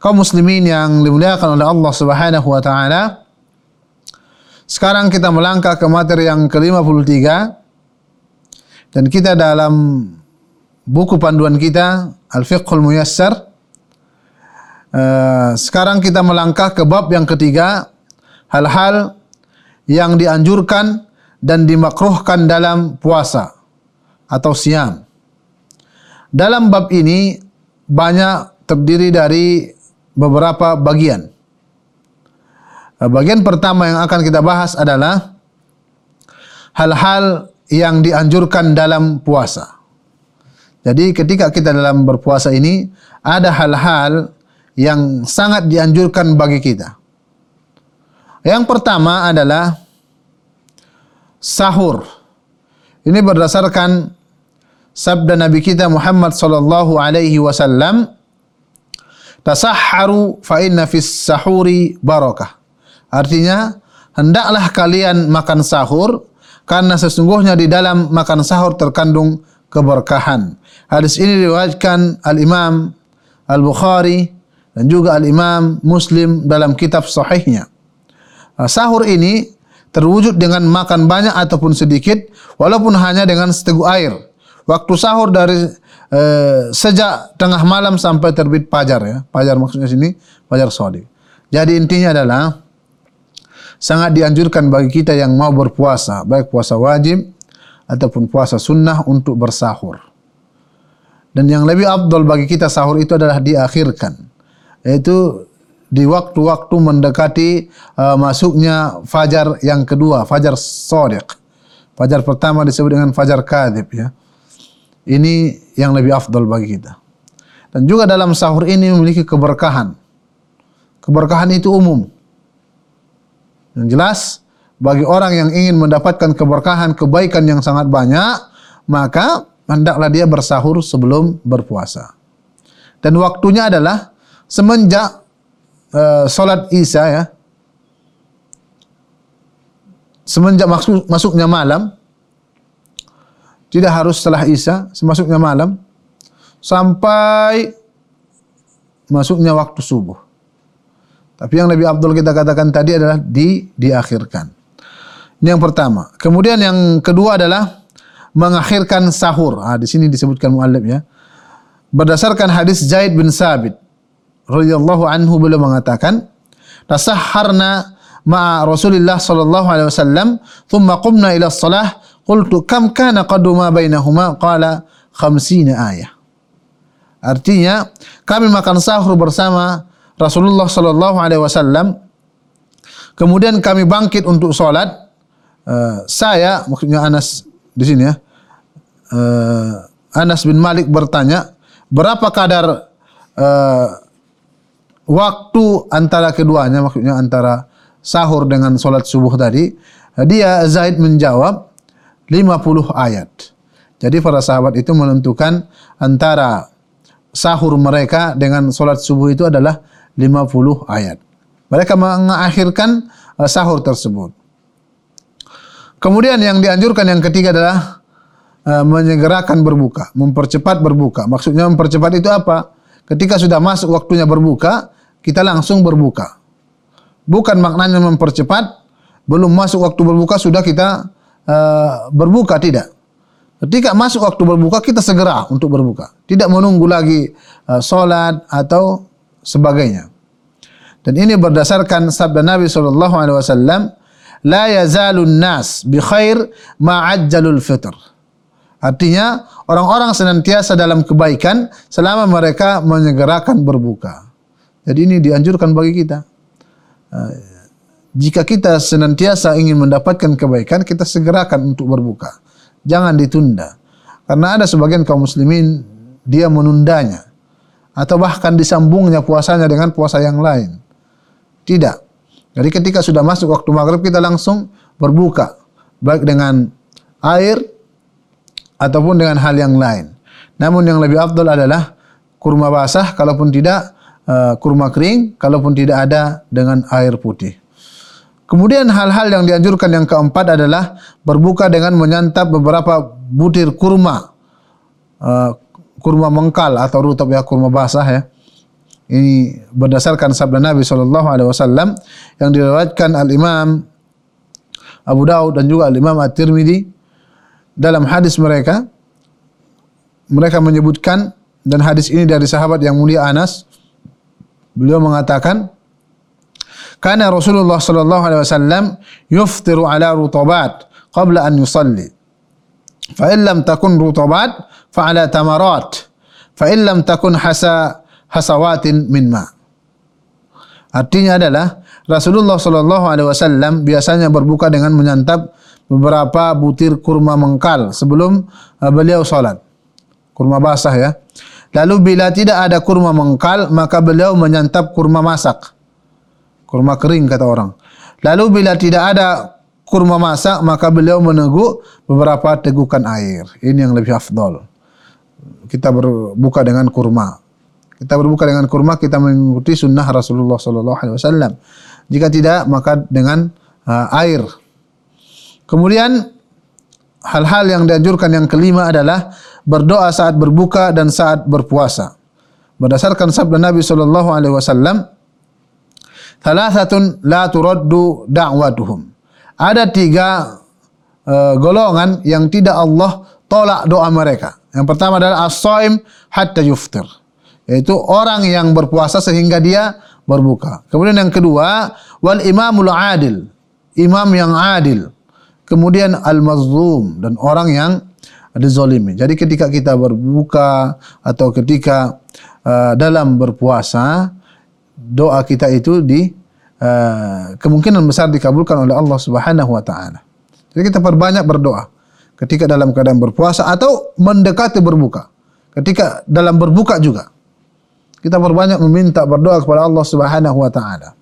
kaum muslimin yang dimuliakan oleh Allah Subhanahu wa taala. Sekarang kita melangkah ke materi yang ke-53 dan kita dalam buku panduan kita Al-Fiqhul Muyassar. Uh, sekarang kita melangkah ke bab yang ketiga, hal-hal yang dianjurkan dan dimakruhkan dalam puasa atau siam. Dalam bab ini banyak terdiri dari beberapa bagian. Eh, bagian pertama yang akan kita bahas adalah hal-hal yang dianjurkan dalam puasa. Jadi ketika kita dalam berpuasa ini ada hal-hal yang sangat dianjurkan bagi kita. Yang pertama adalah sahur. Ini berdasarkan sabda Nabi kita Muhammad sallallahu alaihi wasallam Tasahharu fa inna fis sahuri barakah. Artinya, hendaklah kalian makan sahur karena sesungguhnya di dalam makan sahur terkandung keberkahan. Hadis ini diriwayatkan Al-Imam Al-Bukhari dan juga Al-Imam Muslim dalam kitab sahihnya. Sahur ini terwujud dengan makan banyak ataupun sedikit walaupun hanya dengan seteguk air. Waktu sahur dari eh, sejak tengah malam sampai terbit fajar ya. Fajar maksudnya sini fajar shadiq. Jadi intinya adalah sangat dianjurkan bagi kita yang mau berpuasa, baik puasa wajib ataupun puasa sunnah untuk bersahur. Dan yang lebih abdul bagi kita sahur itu adalah diakhirkan. Yaitu di waktu-waktu mendekati uh, masuknya fajar yang kedua, fajar shadiq. Fajar pertama disebut dengan fajar kadhib ya. Ini yang lebih afdal bagi kita. Dan juga dalam sahur ini memiliki keberkahan. Keberkahan itu umum. Yang jelas, bagi orang yang ingin mendapatkan keberkahan, kebaikan yang sangat banyak, maka hendaklah dia bersahur sebelum berpuasa. Dan waktunya adalah semenjak uh, solat isya ya, semenjak masuk, masuknya malam, tidak harus setelah Isya, semasuknya malam sampai masuknya waktu subuh. Tapi yang lebih abdul kita katakan tadi adalah di diakhirkan. Ini yang pertama. Kemudian yang kedua adalah mengakhirkan sahur. Ah di sini disebutkan muallif ya. Berdasarkan hadis Zaid bin Sabit radhiyallahu anhu beliau mengatakan, "Tasahharna ma'a Rasulillah sallallahu alaihi wasallam, thumma qumna ila shalah Qultu kam kana qadu ma bainahuma? Qala khamsina ayah. Artinya kami makan sahur bersama Rasulullah sallallahu alaihi wasallam. Kemudian kami bangkit untuk salat. Uh, saya maksudnya Anas di sini ya. Uh, Anas bin Malik bertanya, berapa kadar uh, waktu antara keduanya maksudnya antara sahur dengan salat subuh tadi? Dia Zaid menjawab 50 ayat. Jadi para sahabat itu menentukan antara sahur mereka dengan solat subuh itu adalah 50 ayat. Mereka mengakhirkan uh, sahur tersebut. Kemudian yang dianjurkan yang ketiga adalah uh, menyegerakan berbuka, mempercepat berbuka. Maksudnya mempercepat itu apa? Ketika sudah masuk waktunya berbuka, kita langsung berbuka. Bukan maknanya mempercepat, belum masuk waktu berbuka sudah kita Eh, berbuka tidak. Ketika masuk waktu berbuka kita segera untuk berbuka, tidak menunggu lagi uh, solat atau sebagainya. Dan ini berdasarkan sabda Nabi sallallahu alaihi wasallam, la yazalun nas bi khair ma'ajjalul fitr. Artinya orang-orang senantiasa dalam kebaikan selama mereka menyegerakan berbuka. Jadi ini dianjurkan bagi kita. Uh, jika kita senantiasa ingin mendapatkan kebaikan, kita segerakan untuk berbuka. Jangan ditunda. Karena ada sebagian kaum muslimin dia menundanya atau bahkan disambungnya puasanya dengan puasa yang lain. Tidak. Jadi ketika sudah masuk waktu maghrib kita langsung berbuka baik dengan air ataupun dengan hal yang lain. Namun yang lebih afdal adalah kurma basah kalaupun tidak uh, kurma kering kalaupun tidak ada dengan air putih. Kemudian hal-hal yang dianjurkan yang keempat adalah berbuka dengan menyantap beberapa butir kurma. Uh, kurma mengkal atau rutab ya kurma basah ya. Ini berdasarkan sabda Nabi sallallahu alaihi wasallam yang diriwayatkan Al Imam Abu Daud dan juga Al Imam At-Tirmidzi dalam hadis mereka mereka menyebutkan dan hadis ini dari sahabat yang mulia Anas beliau mengatakan karena Rasulullah sallallahu alaihi wasallam yuftiru ala rutabat qabla an yusalli. Fa in lam takun rutabat fa ala tamarat. Fa in lam takun hasa hasawatin min ma. Artinya adalah Rasulullah sallallahu alaihi wasallam biasanya berbuka dengan menyantap beberapa butir kurma mengkal sebelum uh, beliau salat. Kurma basah ya. Lalu bila tidak ada kurma mengkal, maka beliau menyantap kurma masak kurma kering kata orang. Lalu bila tidak ada kurma masak, maka beliau meneguk beberapa tegukan air. Ini yang lebih afdol. Kita berbuka dengan kurma. Kita berbuka dengan kurma, kita mengikuti sunnah Rasulullah wasallam. Jika tidak, maka dengan uh, air. Kemudian hal-hal yang dianjurkan yang kelima adalah berdoa saat berbuka dan saat berpuasa. Berdasarkan sabda Nabi sallallahu alaihi wasallam, Thalathatun la turaddu da'watuhum. Ada tiga uh, golongan yang tidak Allah tolak doa mereka. Yang pertama adalah as-saim hatta yuftir. Yaitu orang yang berpuasa sehingga dia berbuka. Kemudian yang kedua, wal imamul adil. Imam yang adil. Kemudian al-mazlum dan orang yang dizalimi. Jadi ketika kita berbuka atau ketika uh, dalam berpuasa, doa kita itu di uh, kemungkinan besar dikabulkan oleh Allah Subhanahu wa taala. Jadi kita perbanyak berdoa ketika dalam keadaan berpuasa atau mendekati berbuka. Ketika dalam berbuka juga. Kita perbanyak meminta berdoa kepada Allah Subhanahu wa taala.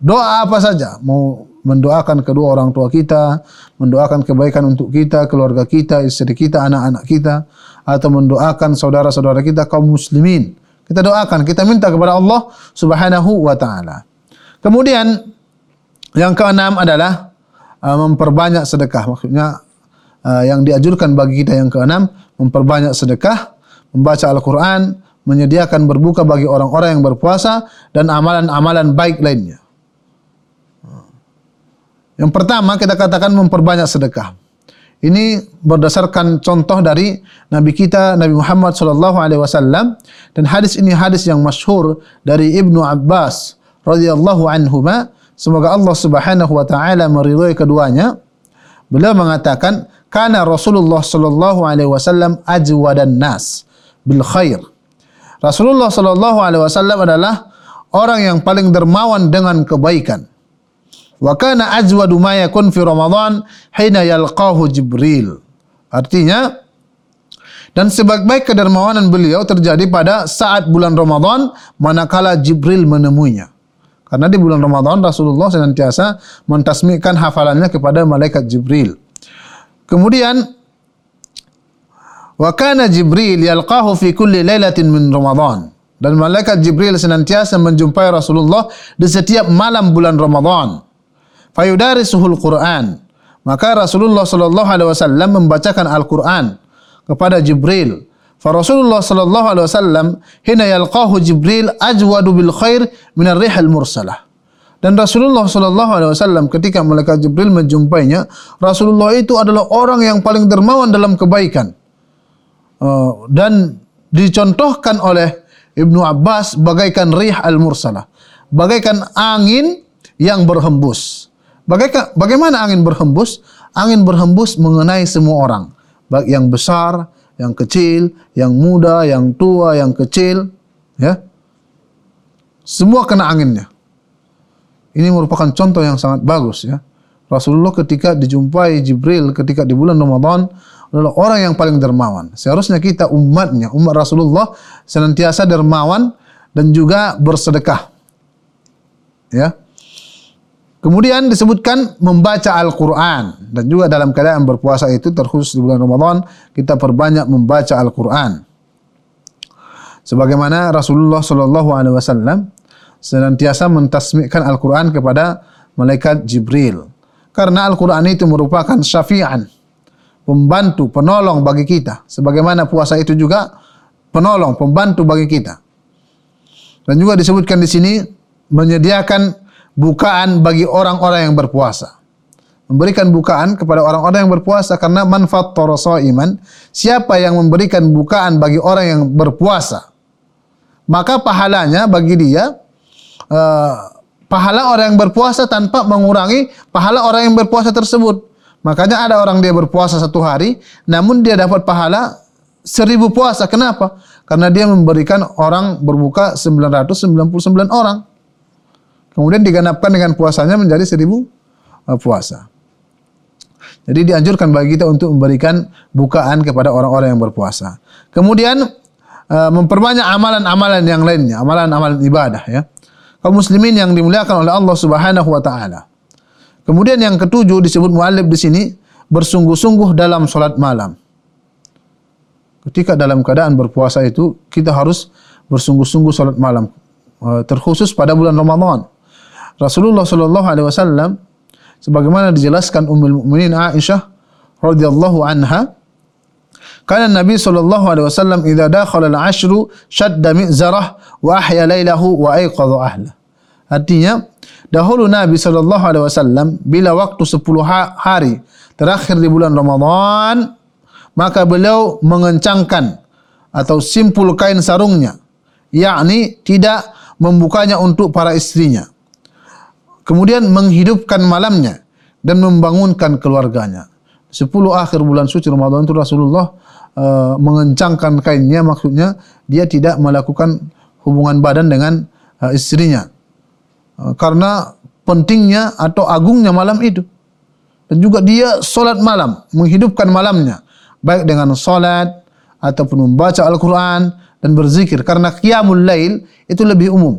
Doa apa saja, mau mendoakan kedua orang tua kita, mendoakan kebaikan untuk kita, keluarga kita, istri kita, anak-anak kita, atau mendoakan saudara-saudara kita kaum muslimin kita doakan, kita minta kepada Allah Subhanahu wa taala. Kemudian yang keenam adalah uh, memperbanyak sedekah. Maksudnya uh, yang dianjurkan bagi kita yang keenam memperbanyak sedekah, membaca Al-Qur'an, menyediakan berbuka bagi orang-orang yang berpuasa dan amalan-amalan baik lainnya. Yang pertama kita katakan memperbanyak sedekah. Ini berdasarkan contoh dari Nabi kita Nabi Muhammad sallallahu alaihi wasallam. Dan hadis ini hadis yang masyhur dari Ibnu Abbas radhiyallahu anhuma. Semoga Allah Subhanahu wa taala meridhai keduanya. Beliau mengatakan kana Rasulullah sallallahu alaihi wasallam ajwadan nas bil khair. Rasulullah sallallahu alaihi wasallam adalah orang yang paling dermawan dengan kebaikan Wa kana ajwadu ma yakun fi Ramadan hina yalqahu Jibril. Artinya dan sebaik-baik kedermawanan beliau terjadi pada saat bulan Ramadan manakala Jibril menemuinya. Karena di bulan Ramadan Rasulullah senantiasa mentasmikan hafalannya kepada malaikat Jibril. Kemudian wa kana Jibril yalqahu fi kulli lailatin min Ramadan. Dan malaikat Jibril senantiasa menjumpai Rasulullah di setiap malam bulan Ramadan fayudarisuhul Quran. Maka Rasulullah sallallahu alaihi wasallam membacakan Al-Quran kepada Jibril. Fa Rasulullah sallallahu alaihi wasallam hina yalqahu Jibril ajwadu bil khair min ar-rihal mursalah. Dan Rasulullah sallallahu alaihi wasallam ketika malaikat Jibril menjumpainya, Rasulullah itu adalah orang yang paling dermawan dalam kebaikan. Uh, dan dicontohkan oleh Ibnu Abbas bagaikan rih al-mursalah, bagaikan angin yang berhembus. Bagaimana angin berhembus? Angin berhembus mengenai semua orang, baik yang besar, yang kecil, yang muda, yang tua, yang kecil, ya. Semua kena anginnya. Ini merupakan contoh yang sangat bagus ya. Rasulullah ketika dijumpai Jibril ketika di bulan Ramadan adalah orang yang paling dermawan. Seharusnya kita umatnya, umat Rasulullah senantiasa dermawan dan juga bersedekah. Ya. Kemudian disebutkan membaca Al-Quran dan juga dalam keadaan berpuasa itu terkhusus di bulan Ramadan kita perbanyak membaca Al-Quran. Sebagaimana Rasulullah Shallallahu Alaihi Wasallam senantiasa mentasmikkan Al-Quran kepada malaikat Jibril. Karena Al-Quran itu merupakan syafi'an, pembantu, penolong bagi kita. Sebagaimana puasa itu juga penolong, pembantu bagi kita. Dan juga disebutkan di sini menyediakan bukaan bagi orang-orang yang berpuasa. Memberikan bukaan kepada orang-orang yang berpuasa karena manfaat iman. Siapa yang memberikan bukaan bagi orang yang berpuasa, maka pahalanya bagi dia uh, pahala orang yang berpuasa tanpa mengurangi pahala orang yang berpuasa tersebut. Makanya ada orang dia berpuasa satu hari, namun dia dapat pahala seribu puasa. Kenapa? Karena dia memberikan orang berbuka 999 orang. Kemudian digenapkan dengan puasanya menjadi seribu uh, puasa. Jadi dianjurkan bagi kita untuk memberikan bukaan kepada orang-orang yang berpuasa. Kemudian uh, memperbanyak amalan-amalan yang lainnya, amalan-amalan ibadah ya. Kaum muslimin yang dimuliakan oleh Allah Subhanahu wa taala. Kemudian yang ketujuh disebut muallif di sini bersungguh-sungguh dalam salat malam. Ketika dalam keadaan berpuasa itu kita harus bersungguh-sungguh salat malam uh, terkhusus pada bulan Ramadan. Rasulullah sallallahu alaihi wasallam sebagaimana dijelaskan Ummul Mukminin Aisyah radhiyallahu anha kana Nabi sallallahu alaihi wasallam idza dakhala al-ashru shadda mizarah wa ahya lailahu wa ayqadha ahla. Artinya dahulu Nabi sallallahu alaihi wasallam bila waktu 10 hari terakhir di bulan Ramadan maka beliau mengencangkan atau simpul kain sarungnya yakni tidak membukanya untuk para istrinya kemudian menghidupkan malamnya dan membangunkan keluarganya. Sepuluh akhir bulan suci Ramadan itu Rasulullah uh, mengencangkan kainnya maksudnya dia tidak melakukan hubungan badan dengan uh, istrinya. Uh, karena pentingnya atau agungnya malam itu. Dan juga dia solat malam, menghidupkan malamnya. Baik dengan solat ataupun membaca Al-Quran dan berzikir. Karena qiyamul lail itu lebih umum.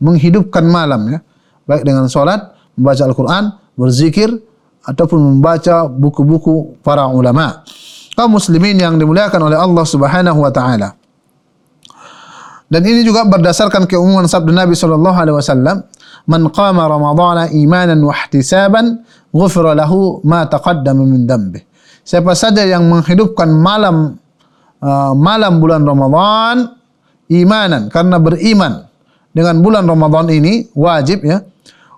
Menghidupkan malam ya baik dengan solat, membaca Al-Quran, berzikir, ataupun membaca buku-buku para ulama. Kaum muslimin yang dimuliakan oleh Allah Subhanahu wa taala. Dan ini juga berdasarkan keumuman sabda Nabi sallallahu alaihi wasallam, "Man qama Ramadhana imanan wa ihtisaban, ghufira lahu ma taqaddama min dhanbi." Siapa saja yang menghidupkan malam uh, malam bulan Ramadan imanan karena beriman dengan bulan Ramadan ini wajib ya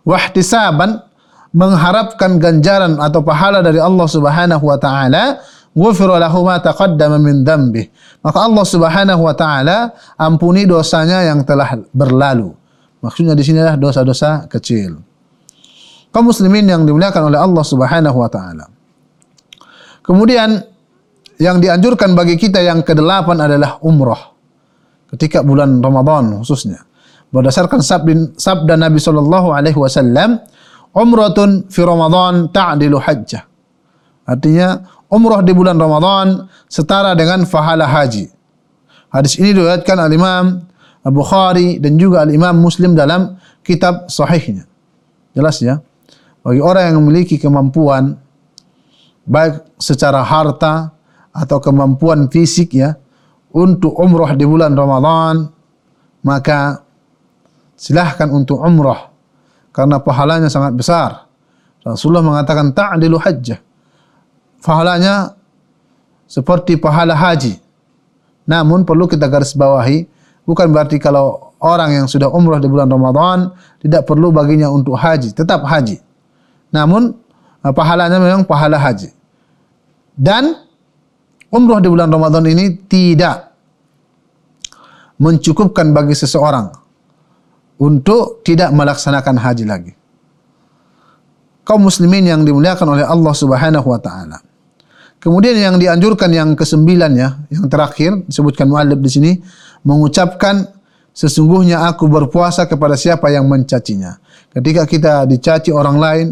wahtisaban mengharapkan ganjaran atau pahala dari Allah Subhanahu wa taala ghufira lahu ma taqaddama min dhanbi maka Allah Subhanahu wa taala ampuni dosanya yang telah berlalu. Maksudnya di sini adalah dosa-dosa kecil. Kaum muslimin yang dimuliakan oleh Allah Subhanahu wa taala. Kemudian yang dianjurkan bagi kita yang kedelapan adalah umrah. Ketika bulan Ramadan khususnya berdasarkan sabda, Nabi sallallahu alaihi wasallam umratun fi Ramadan ta'dilu hajjah artinya umrah di bulan Ramadan setara dengan pahala haji. Hadis ini diriwayatkan al Imam Bukhari dan juga al Imam Muslim dalam kitab sahihnya. Jelas ya? Bagi orang yang memiliki kemampuan baik secara harta atau kemampuan fisik ya untuk umrah di bulan Ramadan maka silahkan untuk umrah karena pahalanya sangat besar. Rasulullah mengatakan ta'dilu hajjah. Pahalanya seperti pahala haji. Namun perlu kita garis bawahi, bukan berarti kalau orang yang sudah umrah di bulan Ramadan tidak perlu baginya untuk haji, tetap haji. Namun eh, pahalanya memang pahala haji. Dan umrah di bulan Ramadan ini tidak mencukupkan bagi seseorang untuk tidak melaksanakan haji lagi. Kaum muslimin yang dimuliakan oleh Allah Subhanahu wa taala. Kemudian yang dianjurkan yang kesembilan ya, yang terakhir disebutkan muallif di sini mengucapkan sesungguhnya aku berpuasa kepada siapa yang mencacinya. Ketika kita dicaci orang lain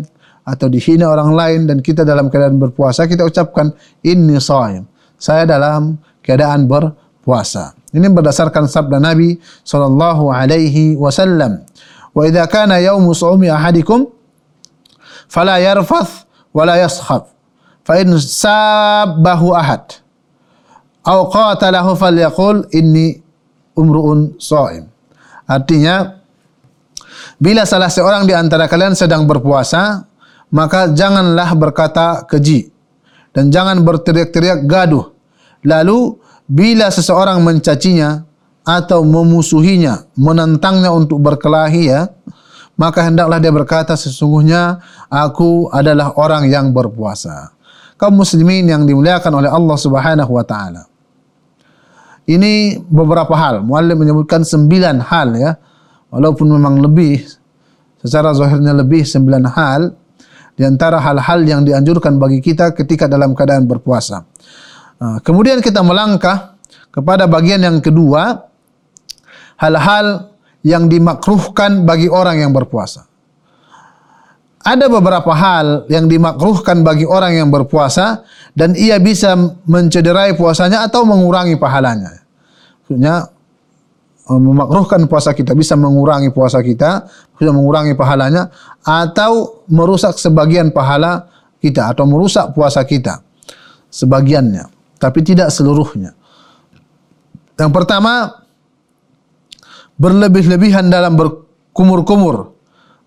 atau dihina orang lain dan kita dalam keadaan berpuasa, kita ucapkan inni shaim. Saya dalam keadaan berpuasa. Ini berdasarkan sabda Nabi sallallahu alaihi wasallam. Wa idza kana yaumu shaumi ahadikum fala yarfath wala yaskhab fa in sabbahu ahad aw qatalahu falyaqul inni umruun shaim artinya bila salah seorang di antara kalian sedang berpuasa maka janganlah berkata keji dan jangan berteriak-teriak gaduh. Lalu bila seseorang mencacinya atau memusuhinya, menentangnya untuk berkelahi ya, maka hendaklah dia berkata sesungguhnya aku adalah orang yang berpuasa. Kaum muslimin yang dimuliakan oleh Allah Subhanahu wa taala. Ini beberapa hal. Muallim menyebutkan sembilan hal ya. Walaupun memang lebih secara zahirnya lebih sembilan hal di antara hal-hal yang dianjurkan bagi kita ketika dalam keadaan berpuasa. Ah, kemudian kita melangkah kepada bagian yang kedua hal-hal yang dimakruhkan bagi orang yang berpuasa. Ada beberapa hal yang dimakruhkan bagi orang yang berpuasa dan ia bisa mencederai puasanya atau mengurangi pahalanya. Maksudnya eh, memakruhkan puasa kita bisa mengurangi puasa kita, bisa mengurangi pahalanya atau merusak sebagian pahala kita atau merusak puasa kita sebagiannya, tapi tidak seluruhnya. Yang pertama, berlebih-lebihan dalam berkumur-kumur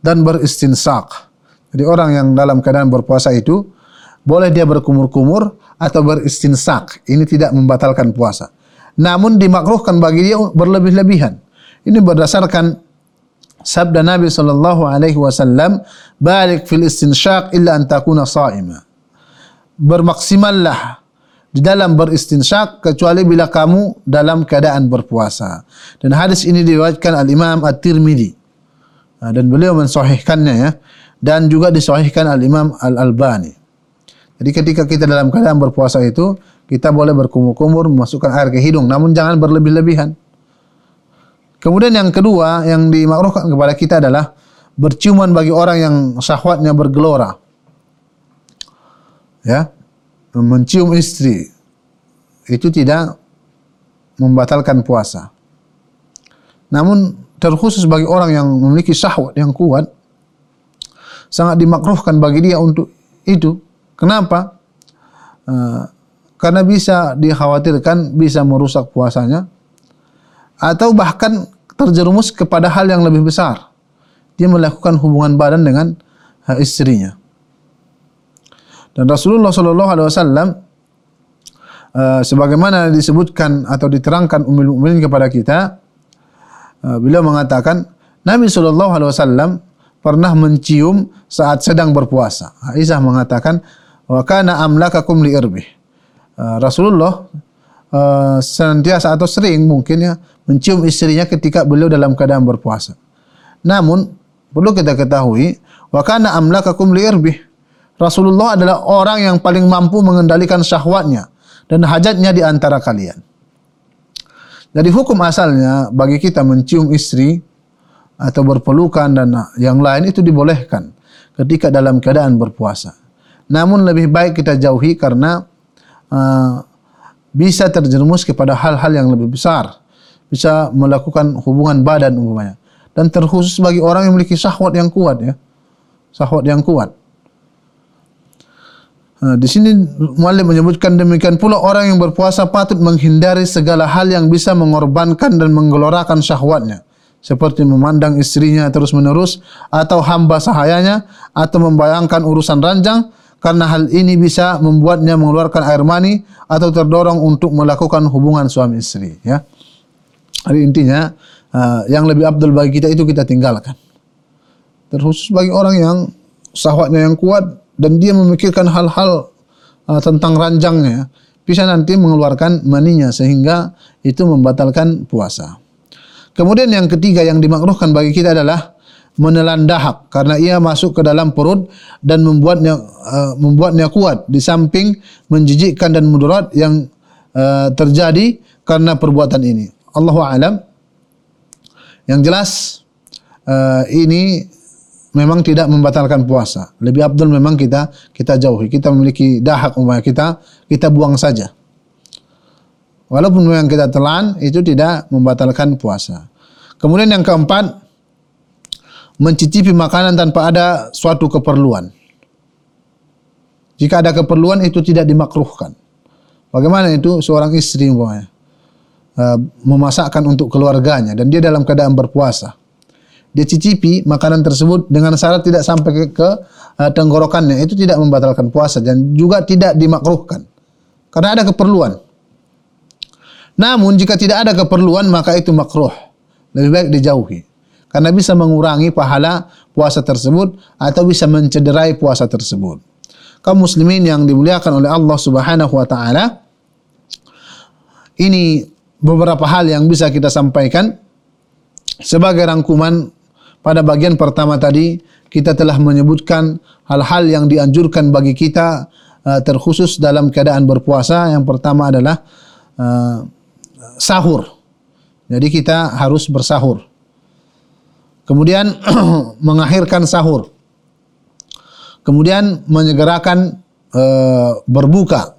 dan beristinsak. Jadi orang yang dalam keadaan berpuasa itu boleh dia berkumur-kumur atau beristinsak. Ini tidak membatalkan puasa. Namun dimakruhkan bagi dia berlebih-lebihan. Ini berdasarkan sabda Nabi sallallahu alaihi wasallam, "Balik fil istinsyaq illa an takuna sha'ima." Bermaksimallah di dalam beristinsyak kecuali bila kamu dalam keadaan berpuasa. Dan hadis ini diriwayatkan Al Imam At-Tirmidzi. Dan beliau mensahihkannya ya dan juga disahihkan Al Imam Al Albani. Jadi ketika kita dalam keadaan berpuasa itu kita boleh berkumur-kumur memasukkan air ke hidung namun jangan berlebih-lebihan. Kemudian yang kedua yang dimakruhkan kepada kita adalah berciuman bagi orang yang syahwatnya bergelora. Ya, mencium istri itu tidak membatalkan puasa. Namun terkhusus bagi orang yang memiliki syahwat yang kuat sangat dimakruhkan bagi dia untuk itu. Kenapa? Uh, karena bisa dikhawatirkan bisa merusak puasanya atau bahkan terjerumus kepada hal yang lebih besar. Dia melakukan hubungan badan dengan uh, istrinya. Dan Rasulullah sallallahu alaihi wasallam uh, sebagaimana disebutkan atau diterangkan Ummul Mukminin kepada kita uh, beliau mengatakan Nabi sallallahu alaihi wasallam pernah mencium saat sedang berpuasa. Aisyah mengatakan wa kana amlakakum li irbih. Uh, Rasulullah uh, senantiasa atau sering mungkin ya mencium istrinya ketika beliau dalam keadaan berpuasa. Namun perlu kita ketahui wa kana amlakakum li irbih Rasulullah adalah orang yang paling mampu mengendalikan syahwatnya dan hajatnya di antara kalian. Jadi hukum asalnya bagi kita mencium istri atau berpelukan dan yang lain itu dibolehkan ketika dalam keadaan berpuasa. Namun lebih baik kita jauhi karena uh, bisa terjerumus kepada hal-hal yang lebih besar. Bisa melakukan hubungan badan umpamanya. Dan terkhusus bagi orang yang memiliki syahwat yang kuat ya. Syahwat yang kuat. Ha, di sini muallim menyebutkan demikian pula orang yang berpuasa patut menghindari segala hal yang bisa mengorbankan dan menggelorakan syahwatnya seperti memandang istrinya terus-menerus atau hamba sahayanya atau membayangkan urusan ranjang karena hal ini bisa membuatnya mengeluarkan air mani atau terdorong untuk melakukan hubungan suami istri ya. Jadi intinya uh, yang lebih abdul bagi kita itu kita tinggalkan. Terkhusus bagi orang yang syahwatnya yang kuat dan dia memikirkan hal-hal uh, tentang ranjangnya bisa nanti mengeluarkan maninya sehingga itu membatalkan puasa. Kemudian yang ketiga yang dimakruhkan bagi kita adalah menelan dahak karena ia masuk ke dalam perut dan membuatnya uh, membuatnya kuat di samping menjijikkan dan mudarat yang uh, terjadi karena perbuatan ini. Allahu alam. Yang jelas uh, ini memang tidak membatalkan puasa. Lebih abdul memang kita kita jauhi. Kita memiliki dahak umpamanya kita kita buang saja. Walaupun memang kita telan itu tidak membatalkan puasa. Kemudian yang keempat mencicipi makanan tanpa ada suatu keperluan. Jika ada keperluan itu tidak dimakruhkan. Bagaimana itu seorang istri umpamanya uh, memasakkan untuk keluarganya dan dia dalam keadaan berpuasa. Dia cicipi makanan tersebut dengan syarat tidak sampai ke, ke uh, tenggorokannya. Itu tidak membatalkan puasa dan juga tidak dimakruhkan. Karena ada keperluan. Namun jika tidak ada keperluan maka itu makruh. Lebih baik dijauhi. Karena bisa mengurangi pahala puasa tersebut atau bisa mencederai puasa tersebut kaum muslimin yang dimuliakan oleh Allah Subhanahu wa taala. Ini beberapa hal yang bisa kita sampaikan sebagai rangkuman pada bagian pertama tadi kita telah menyebutkan hal-hal yang dianjurkan bagi kita uh, terkhusus dalam keadaan berpuasa. Yang pertama adalah uh, sahur. Jadi kita harus bersahur. Kemudian mengakhirkan sahur kemudian menyegerakan e, berbuka.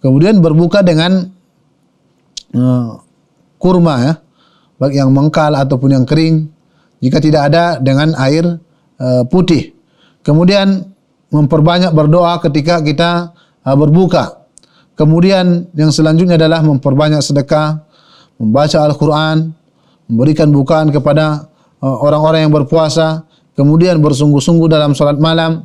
Kemudian berbuka dengan kurma ya, baik yang mengkal ataupun yang kering. Jika tidak ada dengan air e, putih. Kemudian memperbanyak berdoa ketika kita e, berbuka. Kemudian yang selanjutnya adalah memperbanyak sedekah, membaca Al-Quran, memberikan bukaan kepada orang-orang yang berpuasa, kemudian bersungguh-sungguh dalam salat malam,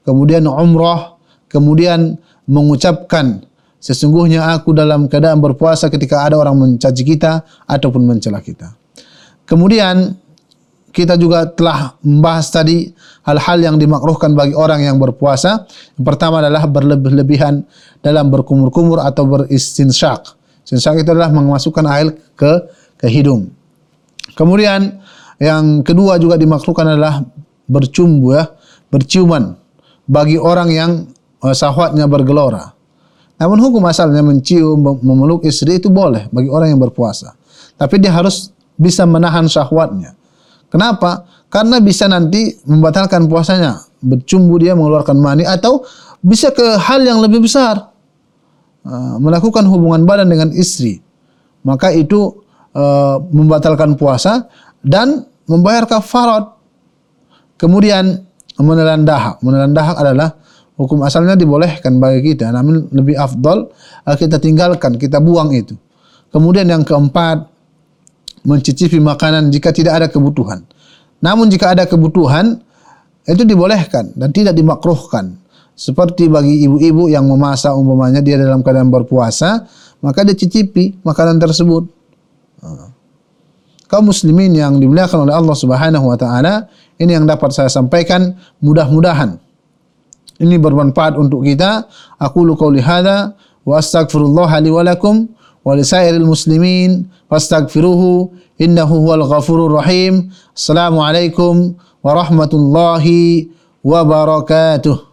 kemudian umrah, kemudian mengucapkan sesungguhnya aku dalam keadaan berpuasa ketika ada orang mencaci kita ataupun mencela kita. Kemudian kita juga telah membahas tadi hal-hal yang dimakruhkan bagi orang yang berpuasa. Yang pertama adalah berlebih-lebihan dalam berkumur-kumur atau beristinsyak. Istinsyak itu adalah memasukkan air ke ke hidung. Kemudian yang kedua juga dimakruhkan adalah bercumbu ya, berciuman bagi orang yang uh, sahwatnya bergelora. Namun hukum asalnya mencium, memeluk istri itu boleh bagi orang yang berpuasa. Tapi dia harus bisa menahan syahwatnya. Kenapa? Karena bisa nanti membatalkan puasanya. Bercumbu dia mengeluarkan mani atau bisa ke hal yang lebih besar. Uh, melakukan hubungan badan dengan istri. Maka itu uh, membatalkan puasa dan membayar kafarat. Kemudian menelan dahak. Menelan dahak adalah hukum asalnya dibolehkan bagi kita, namun lebih afdol uh, kita tinggalkan, kita buang itu. Kemudian yang keempat, mencicipi makanan jika tidak ada kebutuhan. Namun jika ada kebutuhan, itu dibolehkan dan tidak dimakruhkan. Seperti bagi ibu-ibu yang memasak umpamanya dia dalam keadaan berpuasa, maka dia cicipi makanan tersebut. Uh kaum muslimin yang dimuliakan oleh Allah Subhanahu wa taala, ini yang dapat saya sampaikan, mudah-mudahan ini bermanfaat untuk kita. Aku lu qauli hadza wa astaghfirullah li wa lakum ولسائر المسلمين فاستغفروه إنه هو الغفور الرحيم. السلام عليكم ورحمة الله وبركاته.